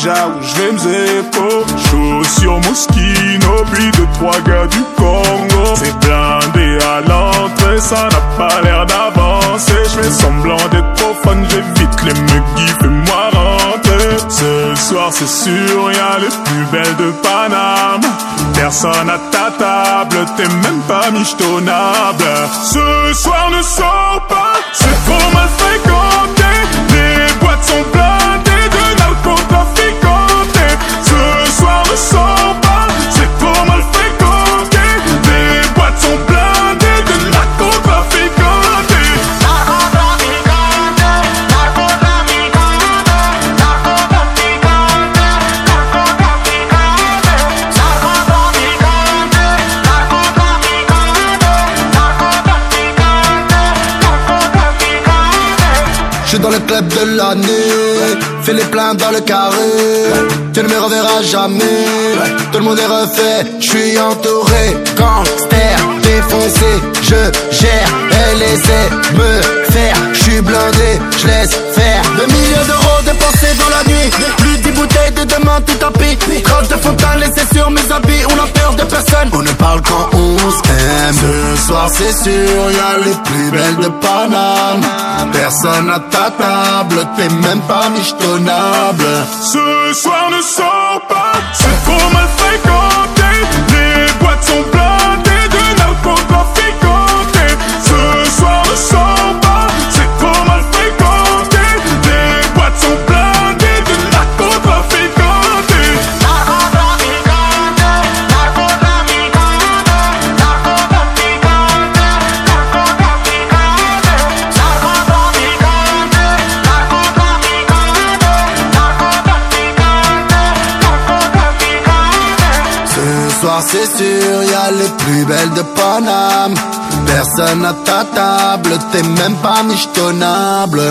déjà où je vais m'zépo. Chaussures Moschino, puis deux, trois gars du Congo. C'est blindé à l'entrée, ça n'a pas l'air d'avancer. Je fais semblant d'être fun, j'évite les muggy, fais-moi rentrer. Ce soir, c'est sûr, y'a les plus belles de Paname. Personne à ta table, t'es même pas michetonnable. Ce soir ne sors pas, c'est trop mal fréquenté. Je suis dans le club de l'année, fais les pleins dans le carré. Tu ne me reverras jamais. Tout le monde est refait, je suis entouré. Gangster, défoncé, je gère. Essaie de me faire, je suis blindé, je laisse faire. Des milliers d'euros dépensés dans la nuit. Plus dix bouteilles de demain tout tapis. Croche de fontaine laissée sur mes habits. On peur de personne, on ne parle quand on s'aime. Ce soir c'est sûr, y'a les plus belles de Paname. Personne à ta table, t'es même pas michetonnable. Ce soir ne sors pas, c'est trop mal c'est sûr, y'a les plus belles de Paname. Personne à ta table, t'es même pas michetonnable.